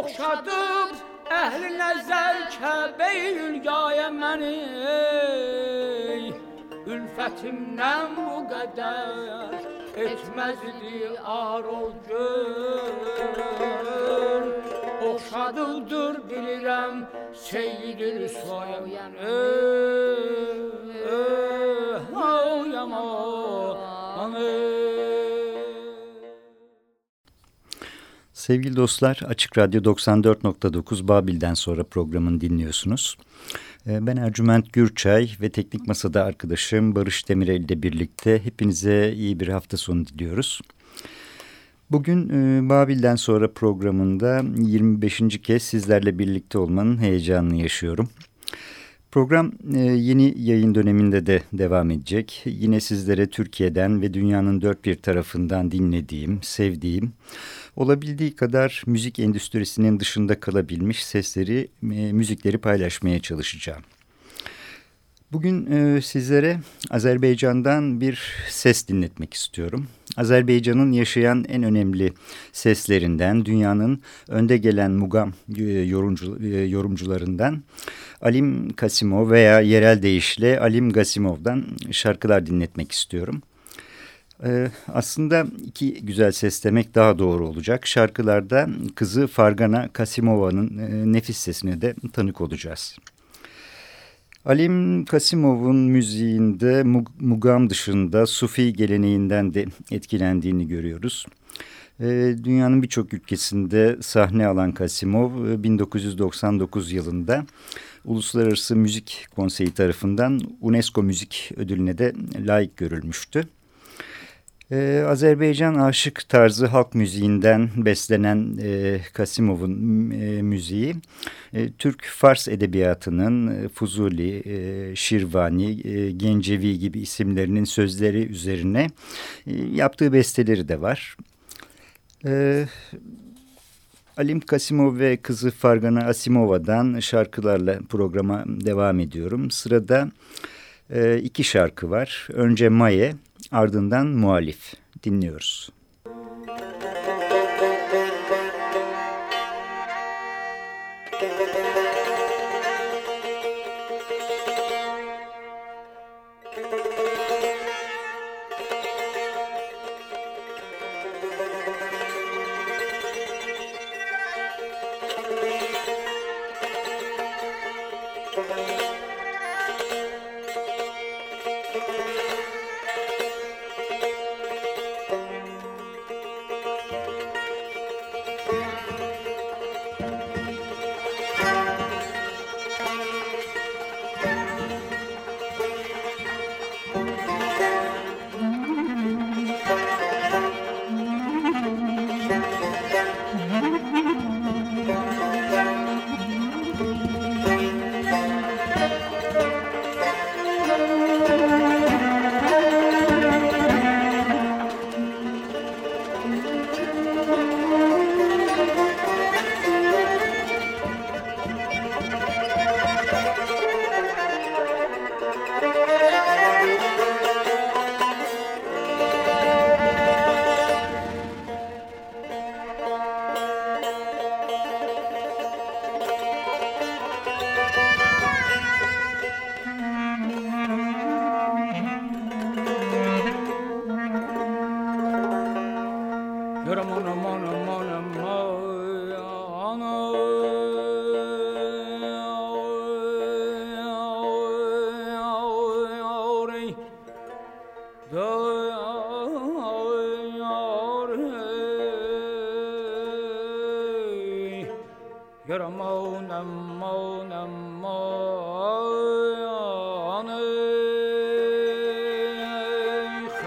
Oxşadıb əhli nəzər Kəbəy ülgaya məni Ülfətimdən bu qədər etməzdi ar o gün Oxşadıqdır bilirəm Seyyid-i Rüsvayan Sevgili dostlar, Açık Radyo 94.9 Babil'den sonra programını dinliyorsunuz. Ee, ben Ercüment Gürçay ve Teknik Masa'da arkadaşım Barış Demirel ile birlikte hepinize iyi bir hafta sonu diliyoruz. Bugün e, Babil'den sonra programında 25. kez sizlerle birlikte olmanın heyecanını yaşıyorum. Program e, yeni yayın döneminde de devam edecek. Yine sizlere Türkiye'den ve dünyanın dört bir tarafından dinlediğim, sevdiğim, olabildiği kadar müzik endüstrisinin dışında kalabilmiş sesleri, e, müzikleri paylaşmaya çalışacağım. Bugün e, sizlere Azerbaycan'dan bir ses dinletmek istiyorum. Azerbaycan'ın yaşayan en önemli seslerinden, dünyanın önde gelen mugam e, yorumcu, yorumcularından Alim Kasimov veya yerel deyişle Alim Gasimov'dan şarkılar dinletmek istiyorum. Ee, aslında iki güzel ses demek daha doğru olacak. Şarkılarda kızı Fargana Kasimova'nın e, nefis sesine de tanık olacağız. Alim Kasimov'un müziğinde Mugam dışında Sufi geleneğinden de etkilendiğini görüyoruz. Ee, dünyanın birçok ülkesinde sahne alan Kasimov 1999 e, yılında Uluslararası Müzik Konseyi tarafından UNESCO Müzik Ödülüne de layık görülmüştü. Ee, Azerbaycan aşık tarzı halk müziğinden beslenen e, Kasimov'un e, müziği, e, Türk-Fars edebiyatının e, Fuzuli, e, Şirvani, e, Gencevi gibi isimlerinin sözleri üzerine e, yaptığı besteleri de var. E, Alim Kasimov ve kızı Fargana Asimova'dan şarkılarla programa devam ediyorum. Sırada e, iki şarkı var. Önce Maye, ardından Muhalif dinliyoruz.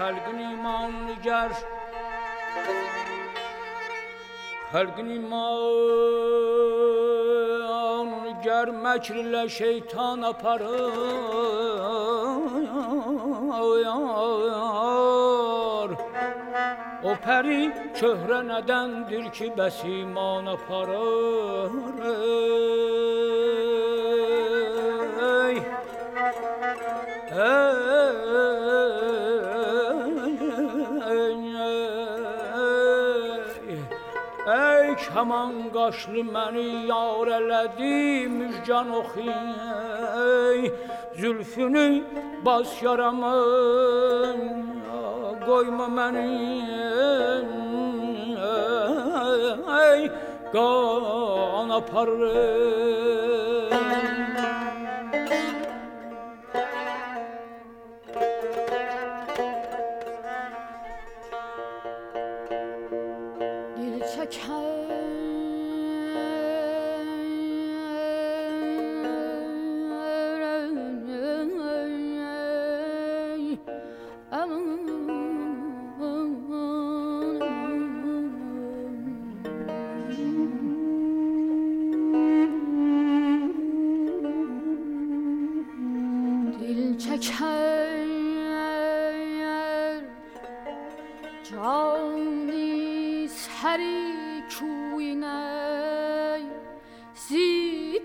هر گنی من نگر هر گنی من نگر مکر ل شیطان اپرار او پری چهره ندندیر که بسی من اپرار Hey, hey, hey. Kaman qaşlı məni yar elədi müjgan oxuyey Zülfünü bas yaramın qoyma məni. Qan aparır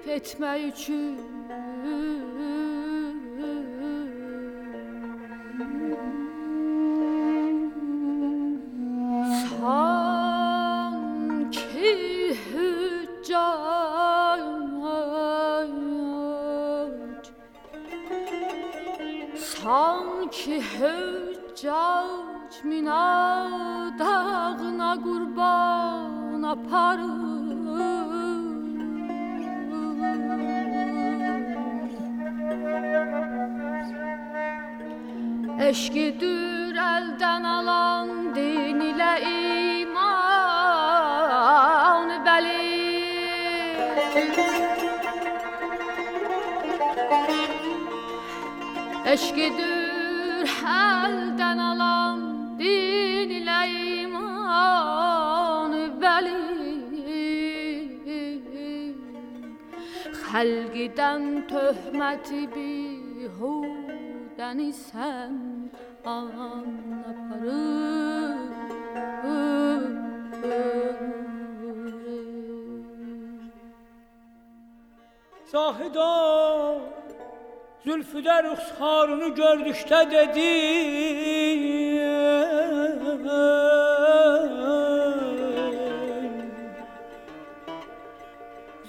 zip etmək خلقیدن تهمت بی هودنی سن آن نپرو زاهدا زلف در اخسارونو گردشته دیدی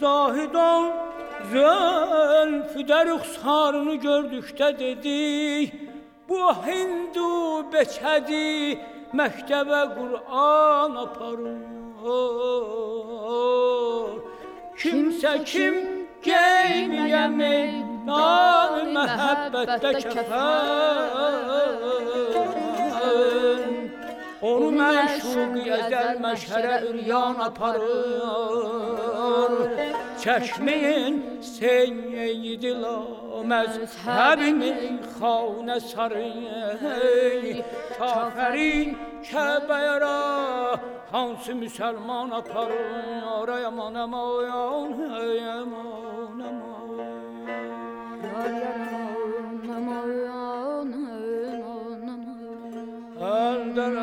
زاهدان Zülfüde ruhsarını gördükte dedi Bu Hindu beçədi məktəbə Qur'an aparır. Kimsə kim geyməyə meydan məhəbbətdə kəfən Onu məşuq əzəl məşhərə üryan aparır چشمین سین ای دلام از همین خانه سری کافرین که بیرا هانس مسلمان اپر آرای امان امایان ای امان امان در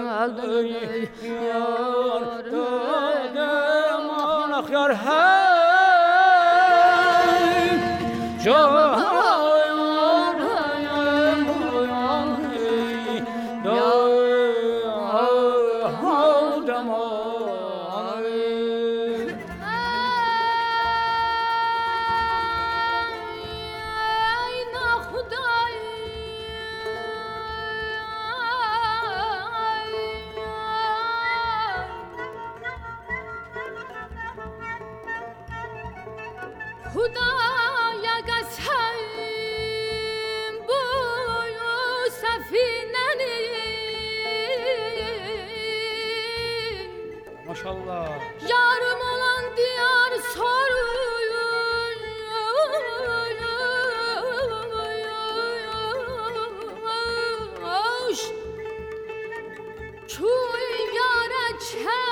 توی یارا چه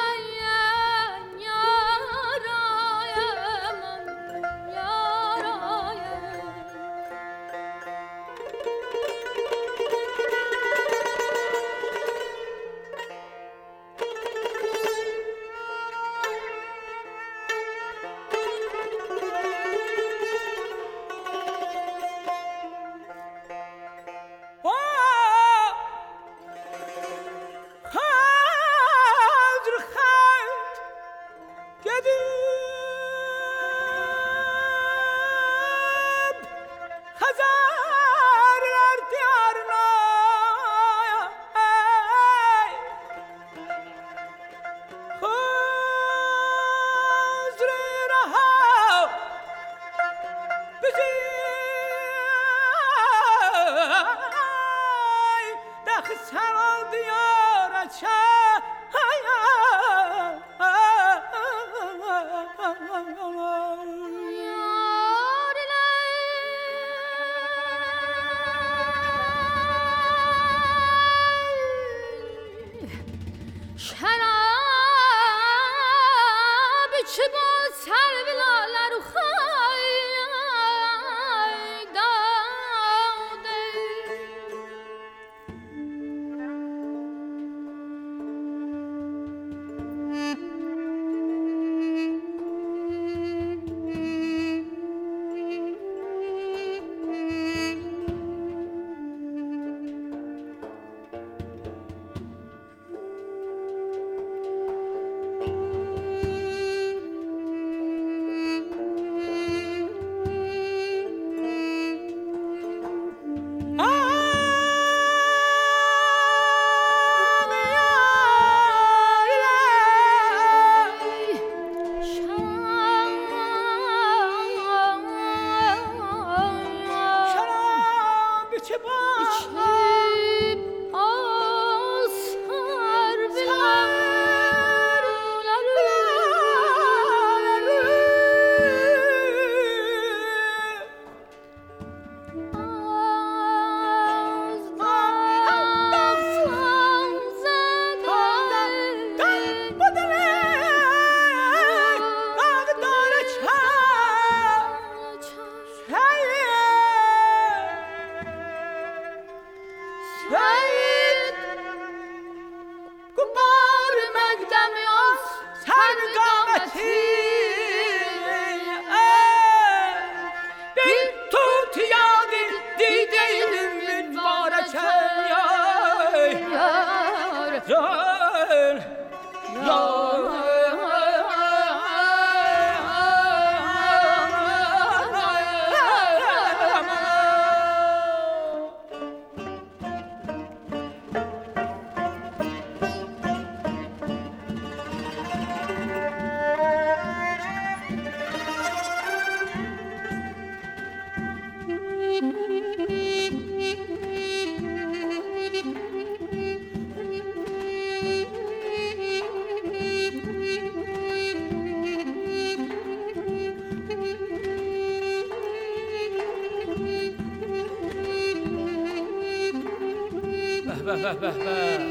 Vah vah vah.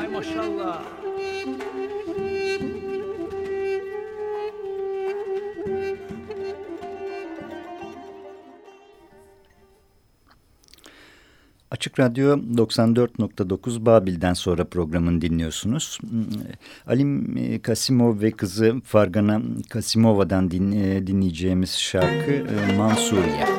Ay maşallah. Açık Radyo 94.9 Babil'den sonra programını dinliyorsunuz. Alim e, Kasimov ve kızı Fargana Kasimova'dan e, dinleyeceğimiz şarkı e, Mansuriye.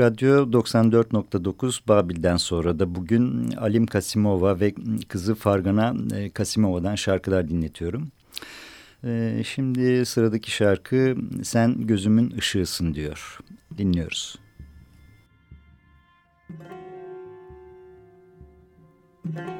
Radyo 94.9 Babil'den sonra da bugün Alim Kasimova ve kızı Fargana e, Kasimova'dan şarkılar dinletiyorum. E, şimdi sıradaki şarkı Sen Gözümün Işığısın diyor. Dinliyoruz. Müzik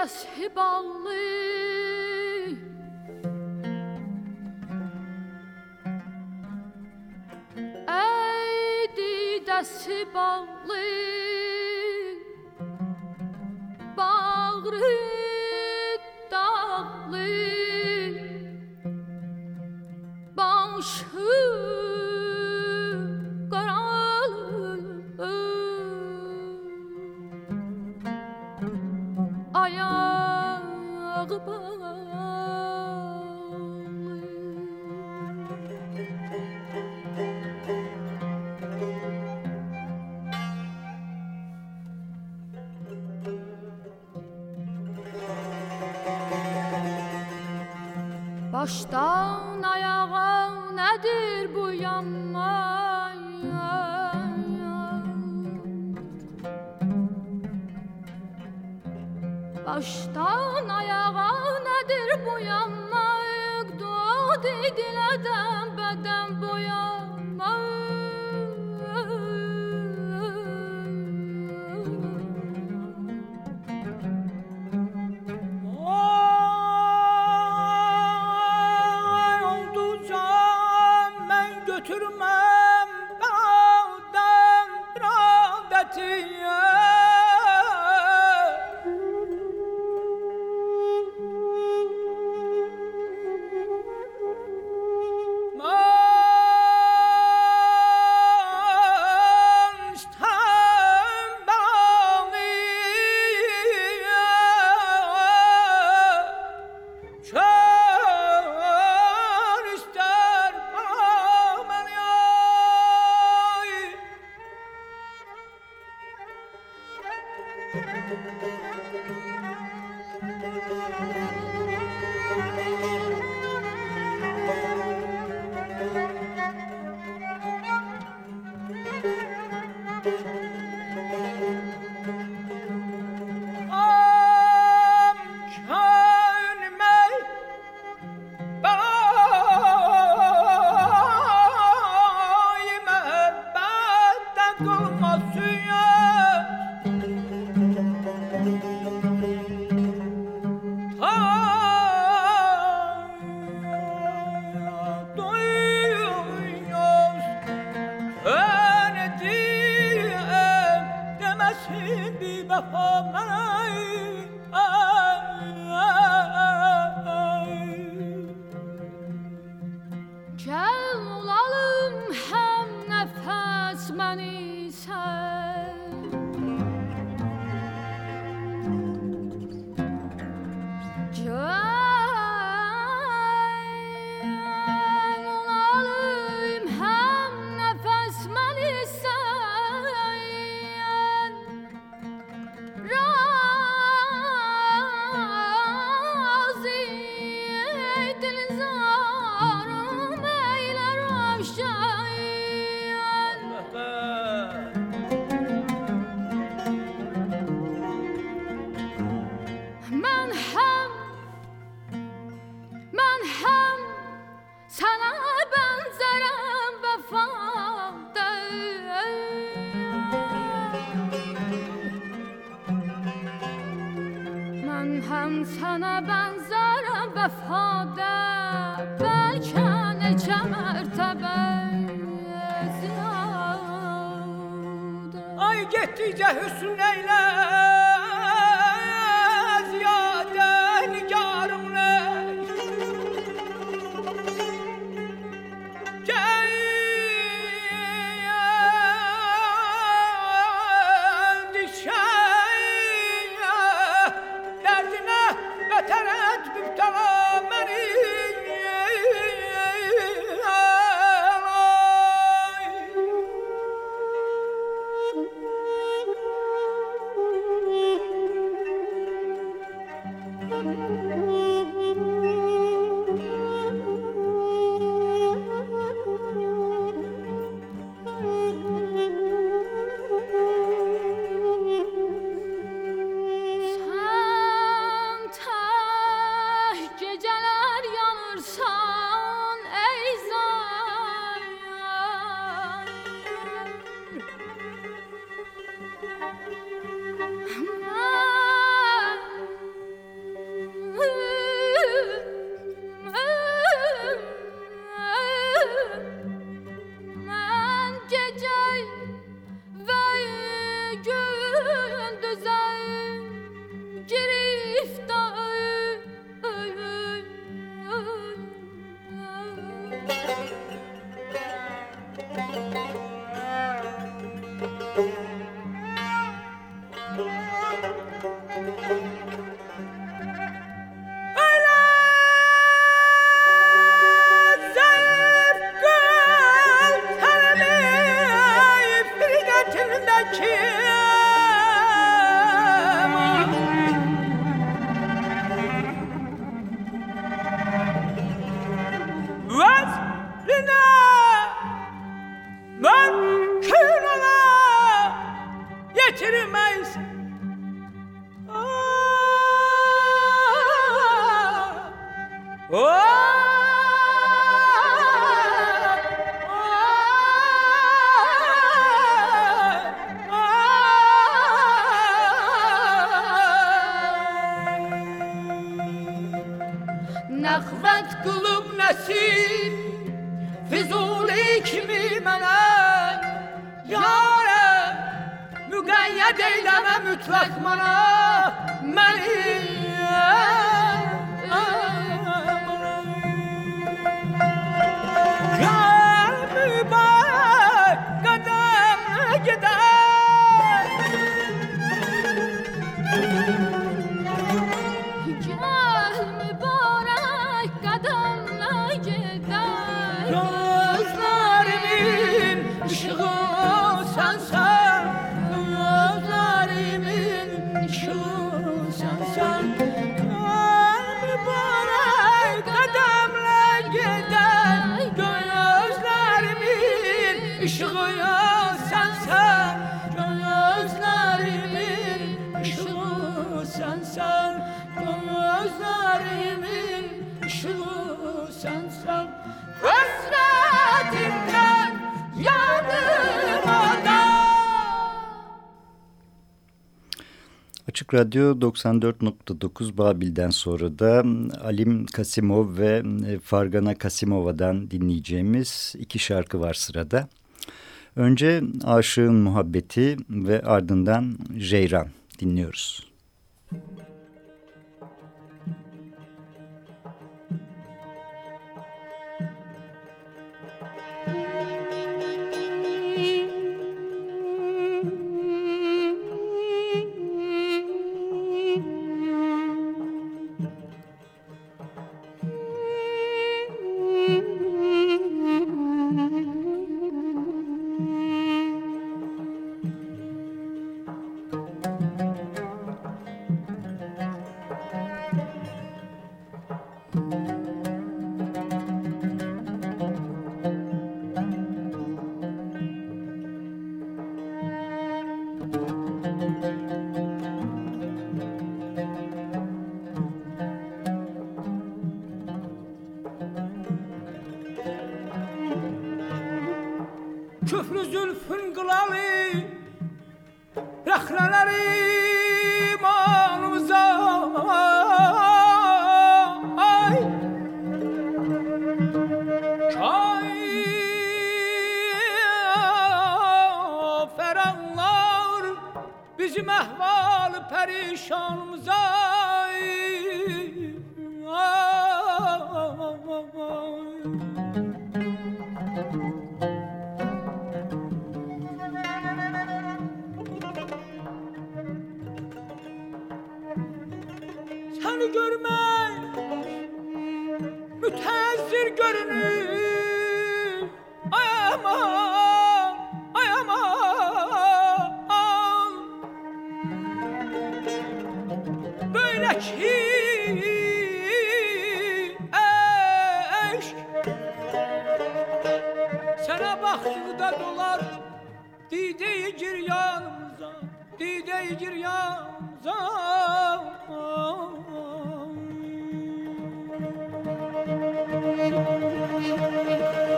yes, hiballi. Füzuli kimi mənə Yarə Müqəyyət eyləmə mütləq mənə Məni Radyo 94.9 Babil'den sonra da ıı, Alim Kasimov ve ıı, Fargana Kasimova'dan dinleyeceğimiz iki şarkı var sırada. Önce Aşığın Muhabbeti ve ardından Ceyran dinliyoruz.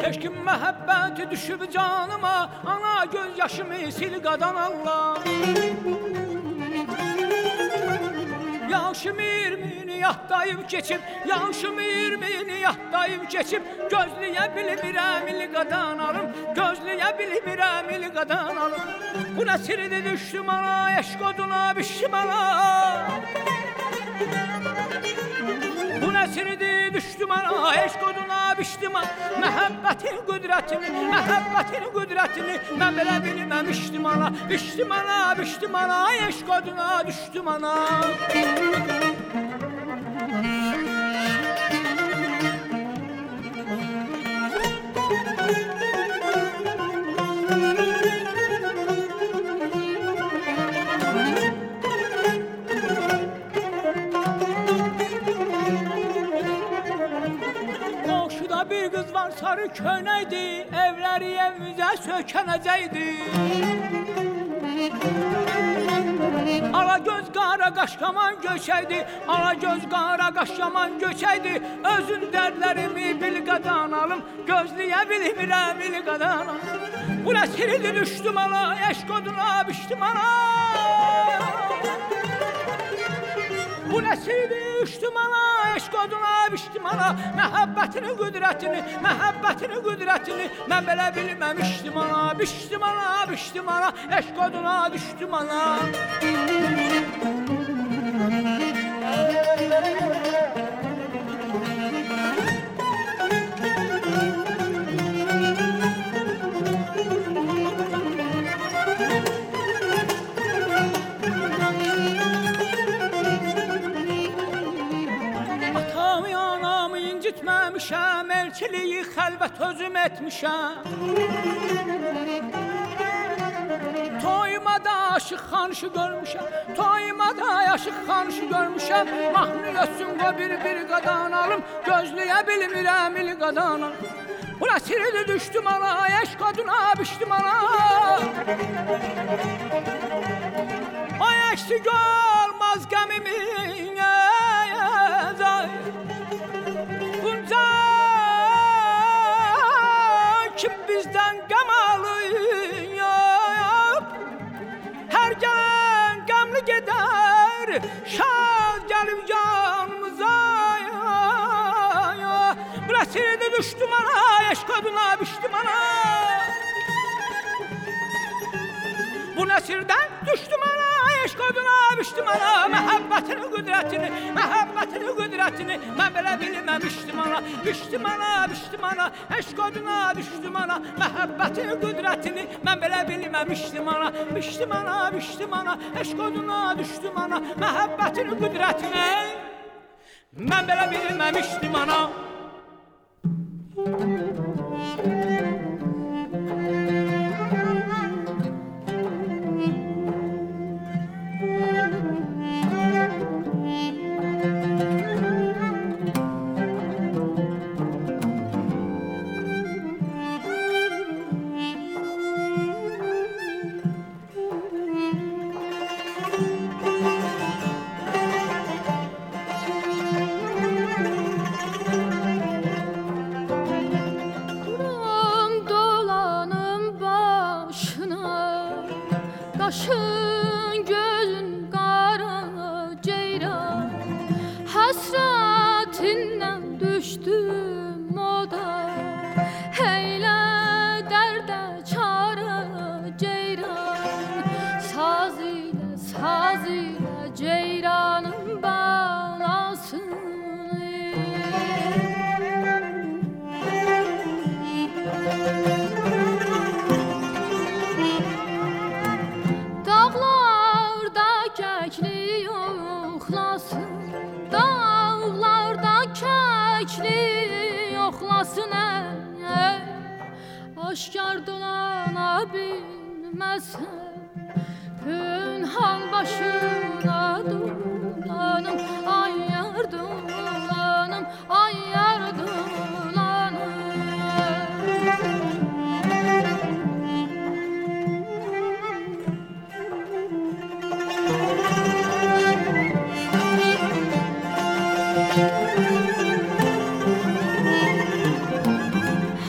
Eşkin məhəbbəti düşüb canıma Ana göz yaşımı sil qadan Allah Yaşım irmini yahtayıb keçib Yaşım irmini yahtayıb keçib Gözləyə bilmirəm il qadan alım Gözləyə bilmirəm il qadan alım. Bu nə sirdi düşdü mana Eşq oduna bişdi mana Bu nəsirdi düşdümana, eşq bişdimən Məhəbbətin qüdrətini, məhəbbətin qüdrətini Mən belə bilməmişdim ana. Bişdim ana, bişdim ana, eşq oduna düşdüm ana. Qonşuda sarı könəydi Evləri evimizə sökənəcəkdi Ala göz qara qaşqaman göçəydi Ala göz qara qaşqaman göçəydi Özün dərdlərimi bil qadan alım Gözləyə bilmirəm bil qadan alım. Bu nə sirdi düşdüm ana Eşq oduna bişdim ana Bu nəsirdi düşdüm ana, eşq oduna bişdim ana. Məhəbbətinin qüdrətini, məhəbbətinin qüdrətini Mən belə bilməmişdim ana. Bişdim ana, bişdim ana, eşq oduna düşdüm ana. Atamı, Elçiliyi xəlvət özüm etmişəm. Toymada aşıq xanışı görmüşəm. Toymada aşıq xanışı görmüşəm. Mahnı ötsün qoy bir bir qadan alım. Gözləyə bilmirəm il qadan alım. Bu nəsirdi düşdüm ana Eşq adına bişdim ana. Ay eksik olmaz Bu nəsirdə düşdüm ana Eşq adına bişdim ana. Bu nəsirdən düşdüm ana Eşq oduna bişdim ana. Məhəbbətinin qüdrətini Məhəbbətinin qüdrətini Mən belə bilməmişdim ana. Bişdim ana, bişdim ana Eşq oduna düşdüm ana. Məhəbbətinin qüdrətini Mən belə bilməmişdim ana. Bişdim ana, bişdim ana Eşq oduna düşdüm ana. Məhəbbətinin qüdrətini Mən belə bilməmişdim ana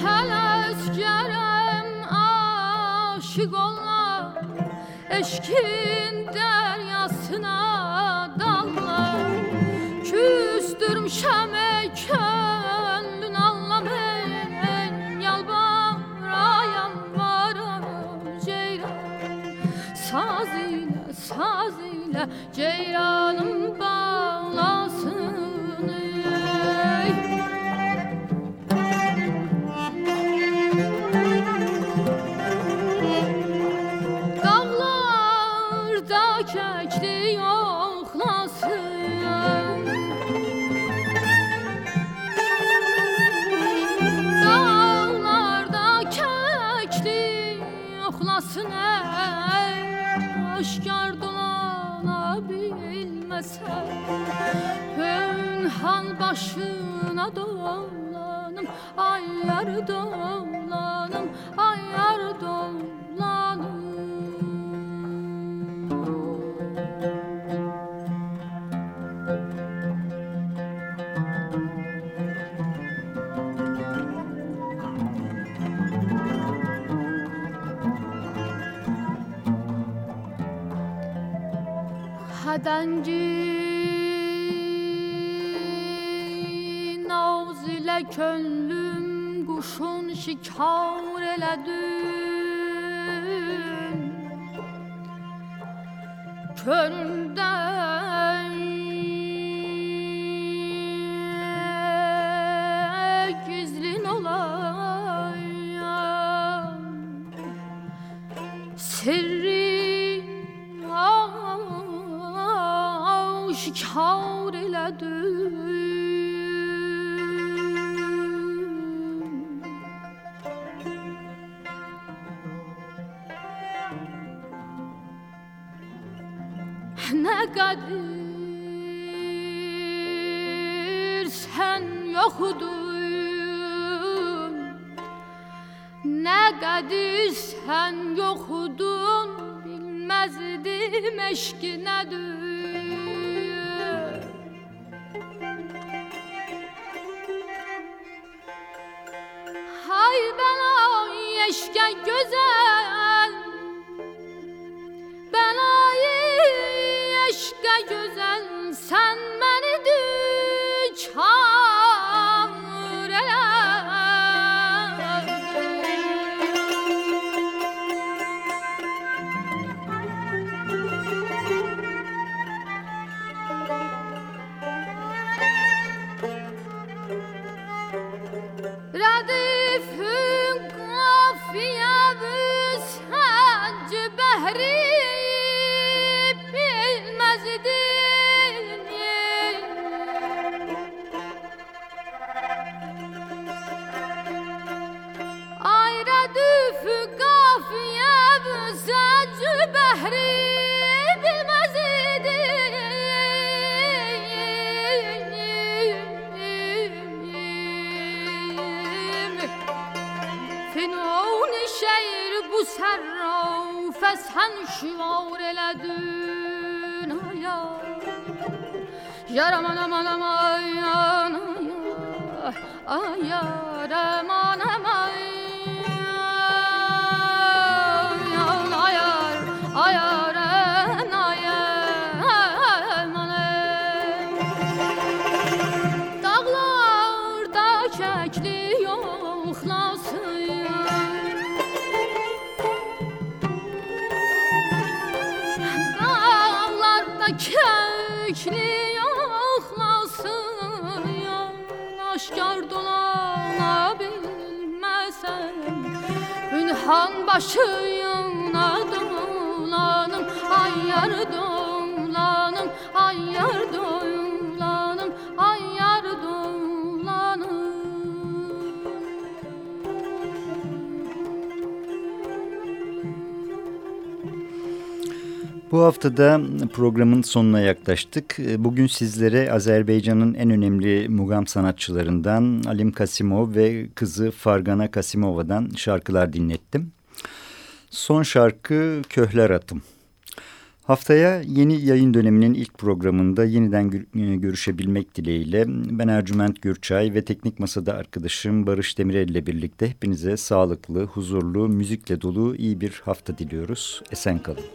Hele eskerem aşık olma Eşkin deryasına dalla Küstürmüşem ey könlün anlamayın Yalvara yalvara ceyran. Saz ile saz ile ceyranım başına dolanım Ay yar dolanım Ay yar dolanım. Xədəngi çare la dün Könülden Ne kadir sen yokudun Ne kadir sen yokudun Bilmezdim eşki nedir şehir bu serrafe sen şivar eledin aya Yaraman aman aman Ünhan başıyına dolanım Ay yar dolanım Bu haftada programın sonuna yaklaştık. Bugün sizlere Azerbaycan'ın en önemli mugam sanatçılarından Alim Kasimov ve kızı Fargana Kasimova'dan şarkılar dinlettim. Son şarkı Köhler Atım. Haftaya yeni yayın döneminin ilk programında yeniden e, görüşebilmek dileğiyle ben Ercüment Gürçay ve teknik masada arkadaşım Barış Demirel ile birlikte hepinize sağlıklı, huzurlu, müzikle dolu iyi bir hafta diliyoruz. Esen kalın.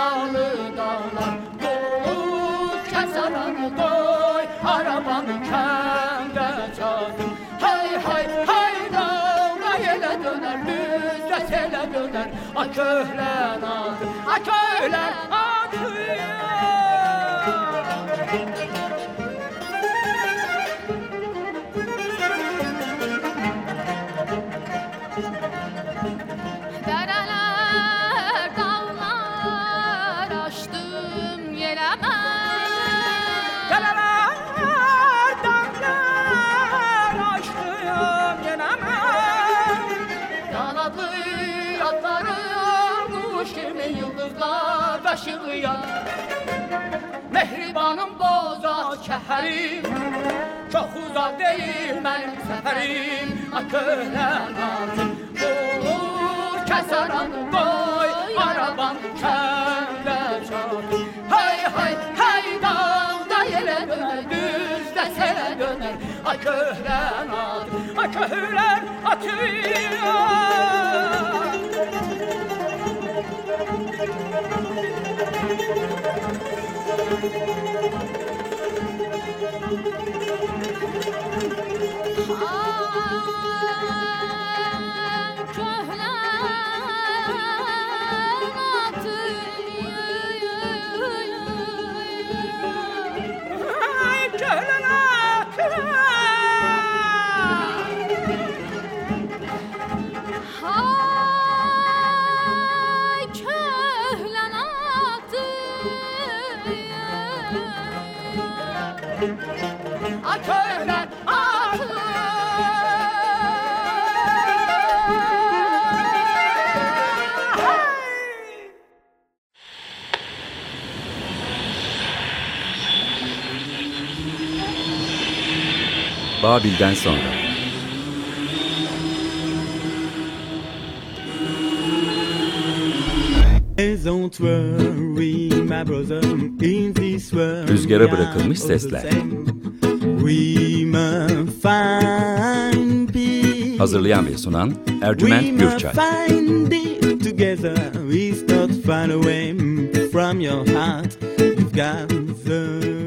Agalı dağlar dolu Kesaranı koy Arabanı kende çaldım Hay hay hay dağla yele döner Düzle sele döner A köhlen adı A köhlen adı taşıyan Mehribanım boza şəhərim Çox uzaq deyil mənim səfərim Akölən altın olur kəsəran Qoy arabam kəndə çatır Hay hay hay dağda yelə dönər Düzdə selə dönər Akölən altın Akölən atıyor Aa, köhler Babil'den sonra. Rüzgara bırakılmış sesler. Hazırlayan ve sunan Ercüment Gürçay. from your heart. You've got the